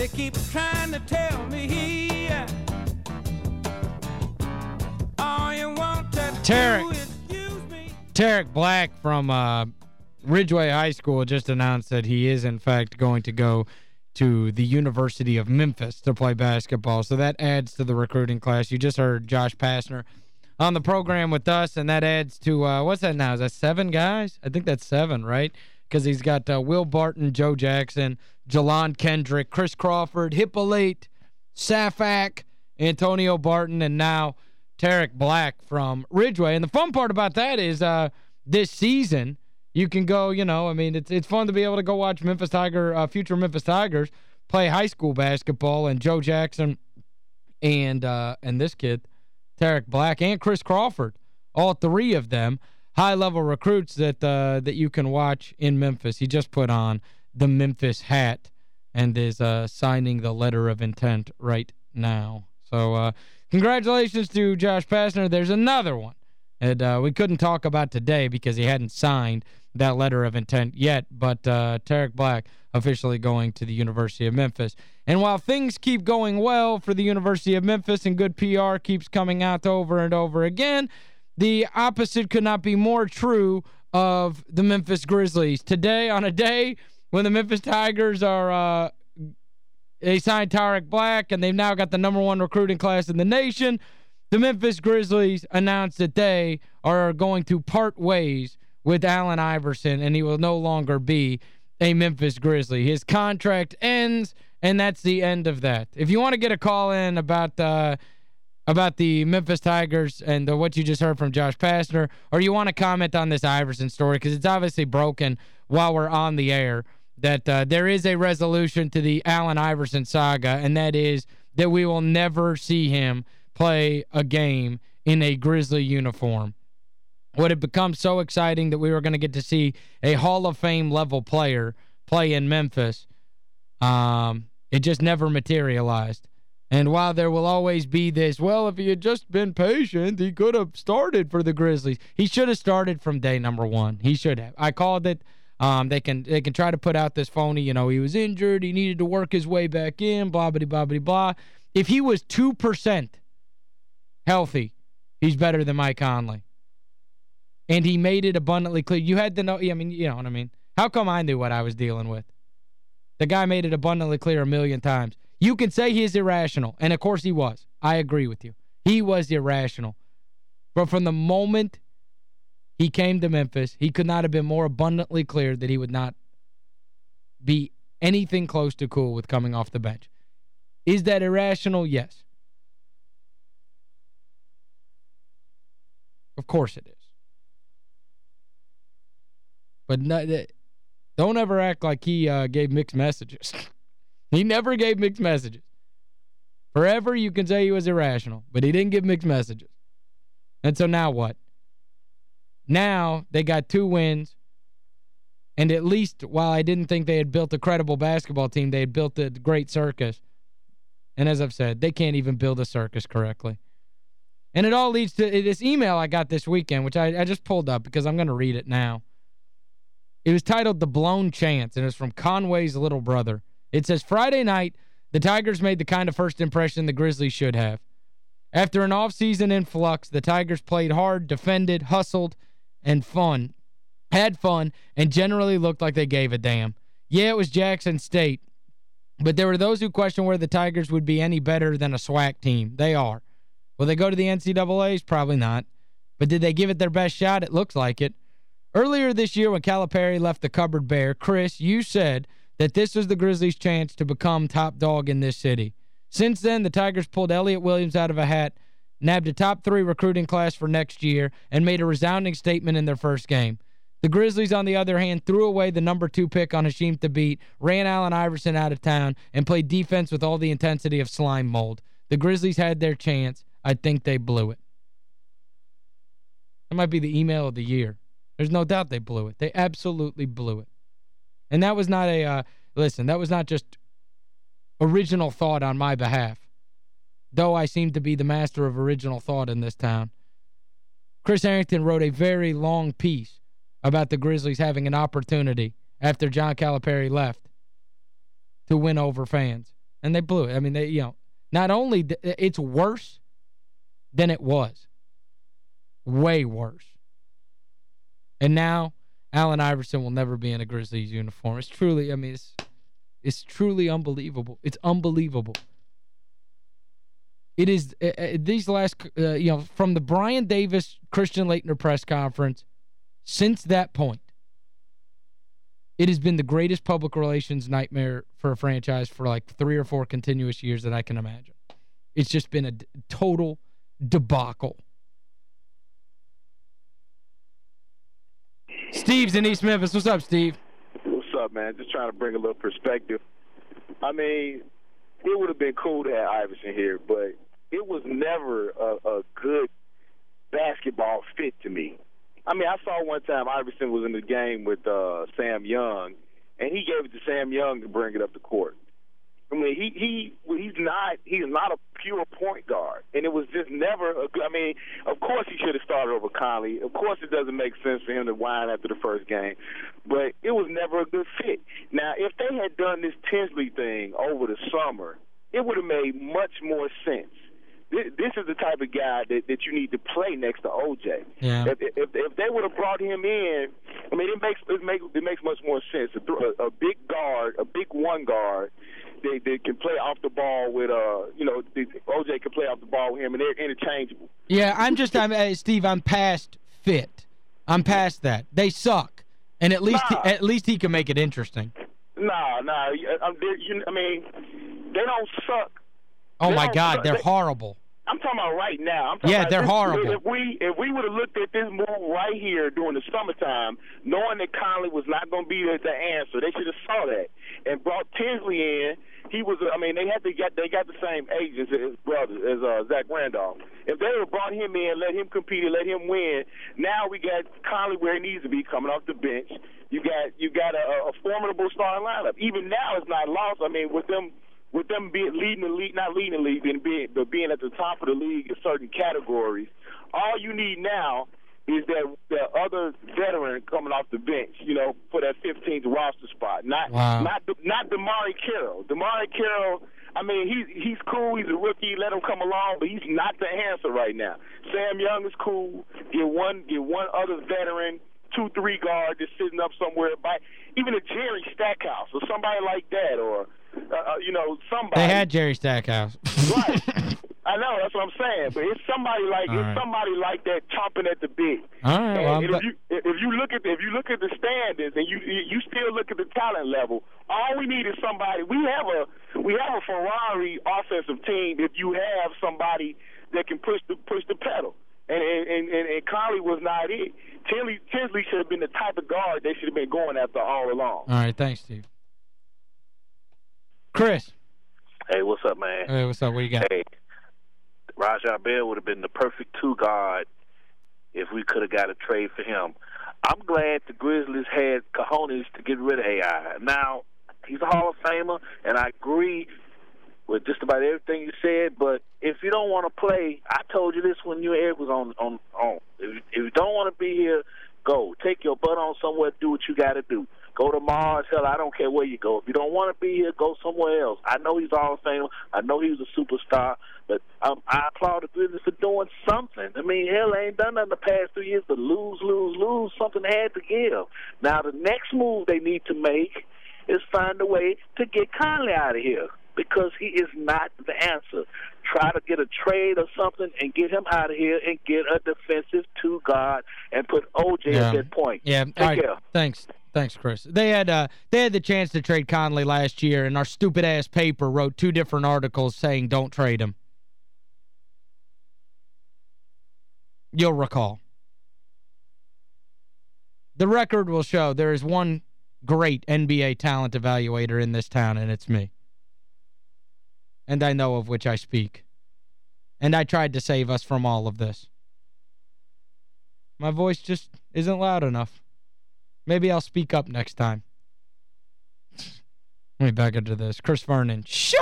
They keep trying to tell me all you want to Tarek. do is use me. Tarik Black from uh, Ridgeway High School just announced that he is, in fact, going to go to the University of Memphis to play basketball. So that adds to the recruiting class. You just heard Josh Pastner on the program with us, and that adds to, uh, what's that now? Is that seven guys? I think that's seven, right? Because he's got uh, Will Barton, Joe Jackson, Jelan Kendrick, Chris Crawford, Hippolyte, Tsafack, Antonio Barton, and now Tarik Black from Ridgeway. And the fun part about that is uh, this season, you can go, you know, I mean, it's it's fun to be able to go watch Memphis Tiger, uh, future Memphis Tigers play high school basketball and Joe Jackson and uh, and this kid, Tarik Black, and Chris Crawford, all three of them, high-level recruits that uh, that you can watch in Memphis. He just put on the Memphis hat and is uh, signing the letter of intent right now. So, uh, congratulations to Josh Pastner. There's another one. And uh, we couldn't talk about today because he hadn't signed that letter of intent yet. But uh, Tarik Black officially going to the University of Memphis. And while things keep going well for the University of Memphis and good PR keeps coming out over and over again, the opposite could not be more true of the Memphis Grizzlies. Today, on a day when the Memphis Tigers are... Uh, they signed Tarik Black, and they've now got the number one recruiting class in the nation. The Memphis Grizzlies announced that they are going to part ways with Allen Iverson, and he will no longer be a Memphis Grizzly. His contract ends, and that's the end of that. If you want to get a call in about uh, about the Memphis Tigers and the, what you just heard from Josh Pastner, or you want to comment on this Iverson story, because it's obviously broken while we're on the air, that uh, there is a resolution to the Allen Iverson saga, and that is that we will never see him play a game in a Grizzly uniform. What had become so exciting that we were going to get to see a Hall of Fame level player play in Memphis? Um, it just never materialized. And while there will always be this, well, if he had just been patient, he could have started for the Grizzlies. He should have started from day number one. He should have. I called it. Um, they can they can try to put out this phony, you know, he was injured, he needed to work his way back in, blah, blah, blah, blah, blah. If he was 2% healthy, he's better than Mike Conley. And he made it abundantly clear. You had to know, I mean, you know what I mean. How come I knew what I was dealing with? The guy made it abundantly clear a million times. You can say he is irrational, and of course he was. I agree with you. He was irrational. But from the moment he came to Memphis, he could not have been more abundantly clear that he would not be anything close to cool with coming off the bench. Is that irrational? Yes. Of course it is. But no, don't ever act like he uh, gave mixed messages. he never gave mixed messages. Forever you can say he was irrational, but he didn't give mixed messages. And so now what? Now they got two wins. And at least while I didn't think they had built a credible basketball team, they had built a great circus. And as I've said, they can't even build a circus correctly. And it all leads to eh, this email I got this weekend, which I, I just pulled up because I'm going to read it now. It was titled The Blown Chance, and it was from Conway's little brother. It says, Friday night, the Tigers made the kind of first impression the Grizzlies should have. After an offseason in flux, the Tigers played hard, defended, hustled, and fun. Had fun, and generally looked like they gave a damn. Yeah, it was Jackson State, but there were those who questioned whether the Tigers would be any better than a SWAC team. They are. Will they go to the NCAAs? Probably not. But did they give it their best shot? It looks like it. Earlier this year when Calipari left the cupboard bare, Chris, you said that this was the Grizzlies' chance to become top dog in this city. Since then, the Tigers pulled Elliot Williams out of a hat, nabbed a top three recruiting class for next year, and made a resounding statement in their first game. The Grizzlies, on the other hand, threw away the number two pick on Hasheem Thabeet, ran Allen Iverson out of town, and played defense with all the intensity of slime mold. The Grizzlies had their chance. I think they blew it. That might be the email of the year. There's no doubt they blew it. They absolutely blew it. And that was not a, uh, listen, that was not just original thought on my behalf. Though I seem to be the master of original thought in this town. Chris Herrington wrote a very long piece about the Grizzlies having an opportunity after John Calipari left to win over fans. And they blew it. I mean, they you know, not only it's worse than it was. Way worse. And now Allen Iverson will never be in a Grizzlies uniform. It's truly, I mean, it's it's truly unbelievable. It's unbelievable. It is uh, uh, these last uh, you know from the Brian Davis Christian Laettner press conference since that point it has been the greatest public relations nightmare for a franchise for like three or four continuous years that I can imagine. It's just been a total debacle. Steve's in East Memphis. What's up, Steve? What's up, man? Just trying to bring a little perspective. I mean, it would have been cool to have Iverson here, but it was never a, a good basketball fit to me. I mean, I saw one time Iverson was in the game with uh, Sam Young, and he gave it to Sam Young to bring it up the court. I mean, he he he's not he's not a pure point guard, and it was just never. A, I mean, of course he should have started over Conley. Of course, it doesn't make sense for him to whine after the first game, but it was never a good fit. Now, if they had done this Tinsley thing over the summer, it would have made much more sense this, is the type of guy that, that you need to play next to OJ. Yeah. If, if, if they would have brought him in, I mean, it makes it makes it makes much more sense. A, a big guard, a big one guard, they they can play off the ball with uh you know OJ can play off the ball with him and they're interchangeable. Yeah, I'm just I'm uh, Steve. I'm past fit. I'm past that. They suck, and at least nah. he, at least he can make it interesting. Nah, nah. I, I mean, they don't suck. Oh they my God, they're they, horrible. I'm talking about right now. yeah, they're this, horrible. If we if we would have looked at this move right here during the summertime, knowing that Conley was not going to be the, the answer, they should have saw that and brought Tinsley in. He was, I mean, they had to get they got the same age as his brother, as uh, Zach Randolph. If they would have brought him in, let him compete, and let him win, now we got Conley where he needs to be, coming off the bench. You got you got a, a formidable starting lineup. Even now, it's not lost. I mean, with them with them being leading the league, not leading the league, being, but being at the top of the league in certain categories, all you need now is that the other veteran coming off the bench, you know, for that 15th roster spot. Not wow. not not DeMarre Carroll. DeMarre Carroll, I mean, he's he's cool. He's a rookie. Let him come along, but he's not the answer right now. Sam Young is cool. Get one get one other veteran, two three guard just sitting up somewhere by even a Jerry Stackhouse or somebody like that, or uh, uh, you know, somebody. They had Jerry Stackhouse. right. I know, that's what I'm saying. But it's somebody like All it's right. somebody like that chomping at the bit. All right, well, if you if you look at the, if you look at the standings and you you still look at the talent level, all we need is somebody. We have a we have a Ferrari offensive team. If you have somebody that can push the push the pedal. And and and, and Conley was not it. Tinsley Tinsley should have been the type of guard they should have been going after all along. All right, thanks, Steve. Chris. Hey, what's up, man? Hey, what's up? What you got? Hey, Raja Bell would have been the perfect two guard if we could have got a trade for him. I'm glad the Grizzlies had cojones to get rid of AI. Now, he's a Hall of Famer, and I agree with just about everything you said. But if you don't want to play, I told you this when you Eric was on on on. If, if you don't want to be here, go. Take your butt on somewhere. Do what you got to do. Go to Mars. Hell, I don't care where you go. If you don't want to be here, go somewhere else. I know he's Hall of Famer. I know he was a superstar, um, I applaud the Grizzlies for doing something. I mean, hell, they ain't done nothing the past three years but lose, lose, lose. Something they had to give. Now, the next move they need to make is find a way to get Conley out of here because he is not the answer. Try to get a trade or something and get him out of here and get a defensive two guard and put OJ Yeah. at that point. Yeah, Take all right. care. Thanks. Thanks, Chris. They had uh they had the chance to trade Conley last year and our stupid ass paper wrote two different articles saying don't trade him. You'll recall. The record will show there is one great NBA talent evaluator in this town and it's me. And I know of which I speak. And I tried to save us from all of this. My voice just isn't loud enough. Maybe I'll speak up next time. Let me back into this. Chris Vernon. Shoot!